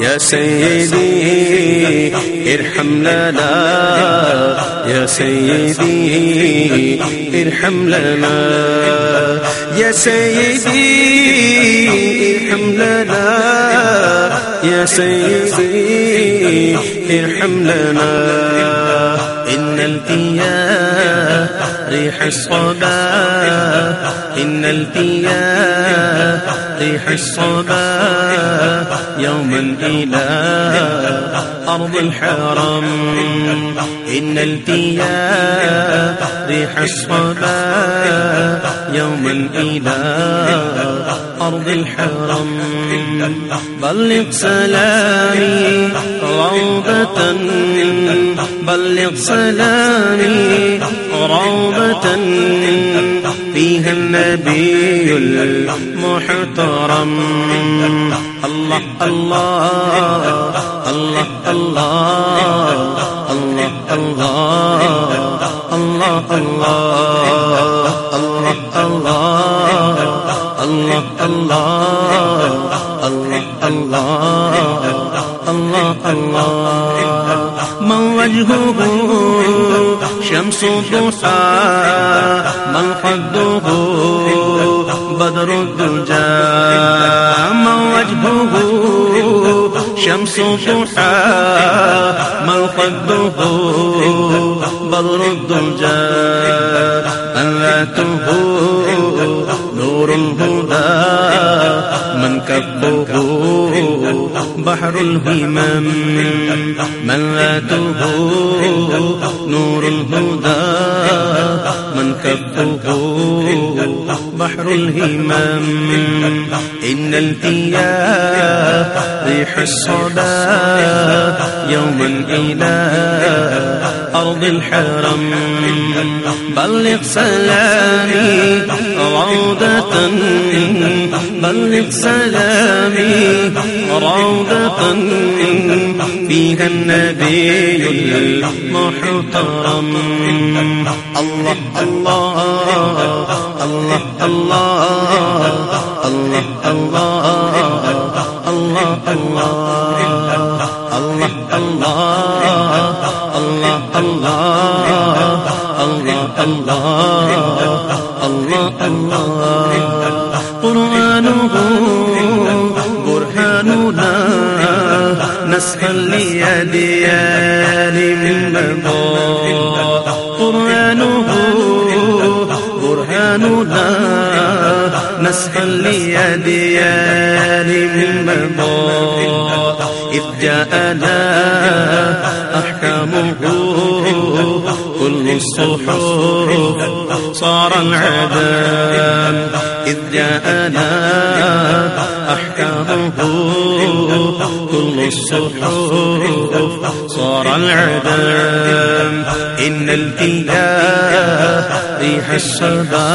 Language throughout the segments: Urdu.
يا سيدي ارحم لنا يا سيدي ارحم لنا يا سيدي ارحم لنا يا سيدي ارحم لنا۔ ان الفيا ريح الصبا. ان الفيا ريح الصبا. يوما الى ارض الحرم. ان الفيا ريح الصبا. يوما الى ارض الحرم. بلغ سلامي روضه بلغ سلامي روضة فيها النبي المحترم الله الله الله الله الله الله الله الله الله الله الله الله الله الله من موجهه شمس الضحى منقضه بدر الدجى موجهه شمس الضحى منقضه بدر الدجى أناته نور الهدى من كبه بحر الهمم، من نور الهدى، من كفه بحر الهمم. إن التياه ريح الصدى يوما إلى أرض الحرم. بلغ سلامي روضة بلغ سلامي روضة فيها النبي المحترم الله الله الله الله الله الله الله الله الله الله الله الله الله الله قرآنه برهاننا نسخا ليديان من مضى قرآنه برهاننا نسخا ليديان من مضى إذ جاءنا أحكامه كل الصحف صار العذاب إذ جاءنا أحكامه كل الصحف صار العذاب إن الإله ريح الصبا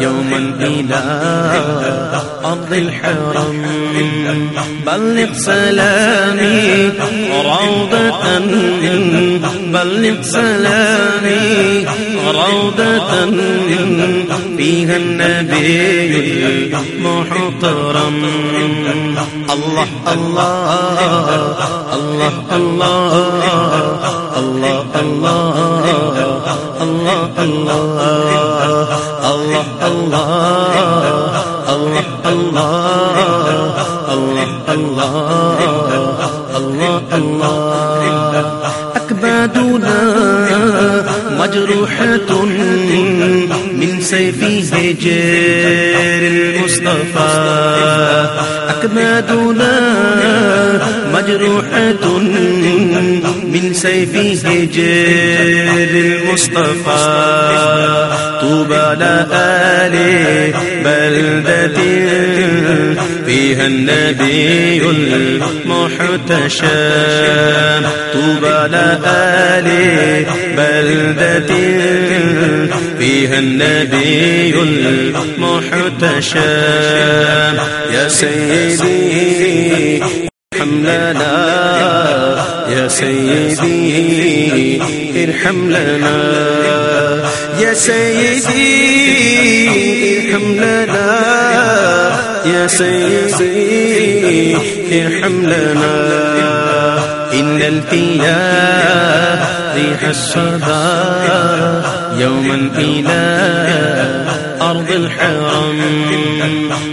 يوما إلى أرض الحرم بلغ سلامي روضة بلغ سلامي روضة فيها النبي المحترم الله الله الله الله الله الله الله الله الله الله الله الله الله بدنا مجروحة من سيفه جير المصطفى. أكبادنا. مجروحة من سيفه جير المصطفى. طوبى لآل بلدة فيها النبي المحتشم طوبى لآل بلدة فيها النبي المحتشم يا سيدي ارحم لنا يا سيدي ارحم لنا يا سيدي ارحم لنا يا سيدي ارحم لنا۔ إن الفيا ريح الصبا يوما إلى أرض الحرم۔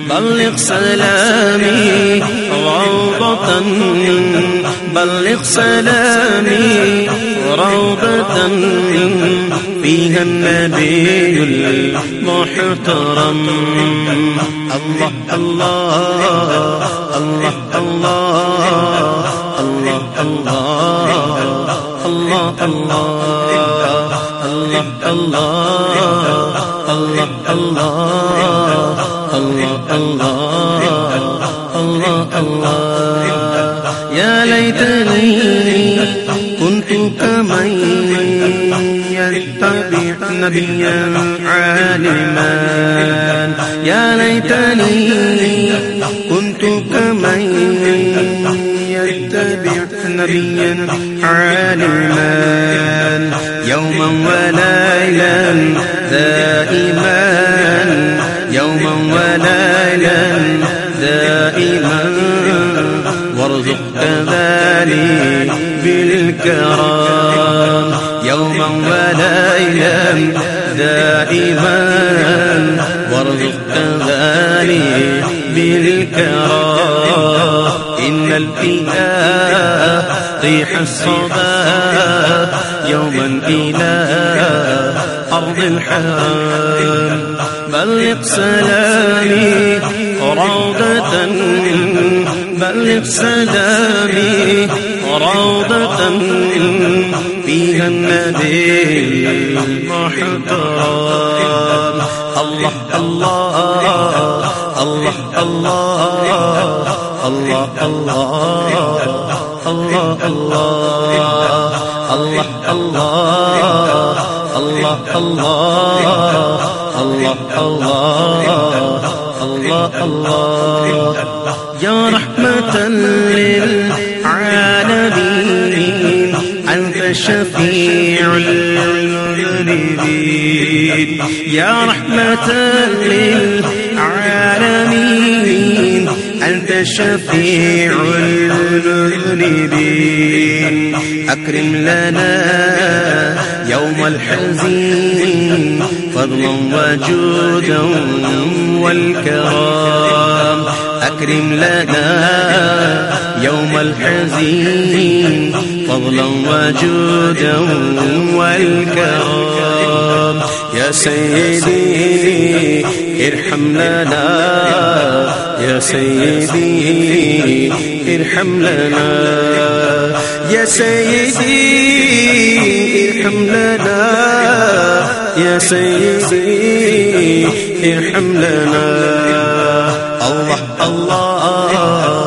بلغ سلامي روضة، بلغ سلامي روضة۔ فيها النبي المحترم الله الله الله الله الله الله الله الله الله الله الله الله الله الله يا ليتني كنت كمن نبيا عالما يا ليتني كنت كمن يتبع نبيا عالما يوما وليلا دائما يوما وليلا دائما وارزق كذلك بالكرام دائما وارزق كذلك بالكرام إن الفئاء طيح الصبا يوما إلى أرض الحرام. بلغ سلامي روضة. بلغ سلامي روضة فيها النبي المحترم الله الله الله الله الله الله الله الله الله الله الله الله الله الله الله الله يا رحمة شفيع المذنبين يا رحمة للعالمين. أنت شفيع المذنبين أكرم لنا يوم الحزين فضلا وجودا والكرام. أكرم لنا يوم الحزين، فضلا وجودا والكرام. يا سيدي، ارحم لنا. يا سيدي، ارحم لنا. يا سيدي، ارحم لنا. يا سيدي، ارحم لنا. الله الله.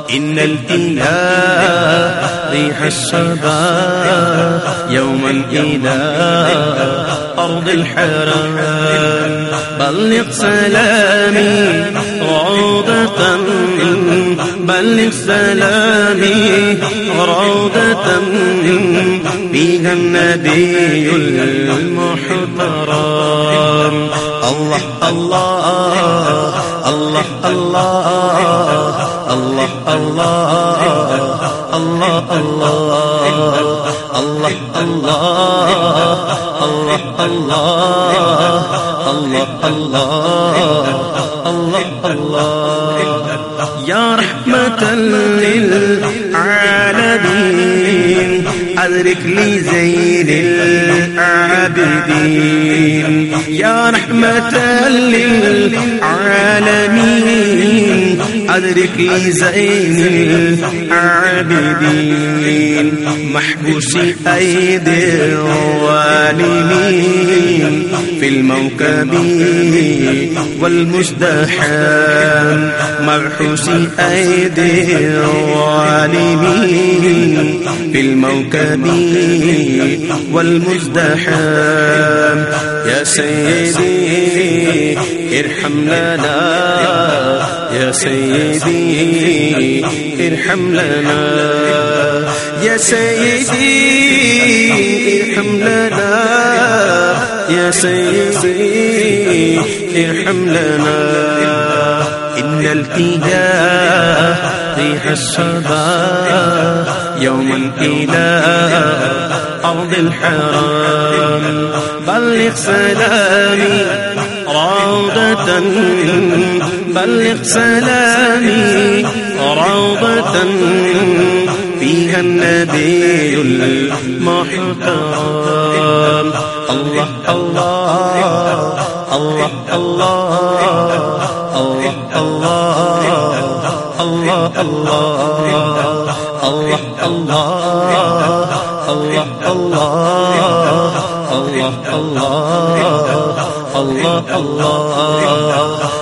إن الإله ريح الصبا يوما إلى أرض الحرام بلغ سلامي روضة بلغ سلامي روضة فيها النبي المحترم الله الله الله الله الله الله الله الله الله الله الله الله الله الله الله يا رحمة للعالمين أدرك لي زين العابدين يا رحمة للعالمين أدرك لي زين العابدين. محبوس أيدي الظالمين. في الموكب والمزدحام مبحوس أيدي الظالمين. في الموكب والمزدحام يا سيدي، ارحم لنا. يا سيدي، ارحم لنا. يا سيدي، ارحم لنا. يا سيدي، ارحم لنا. إن التجاه ريح الصبا. يوما إلى أرض الحرام. بلغ سلامي روضة بلغ سلامي روضة فيها النبي المحترم الله الله الله الله الله الله الله الله الله الله الله الله الله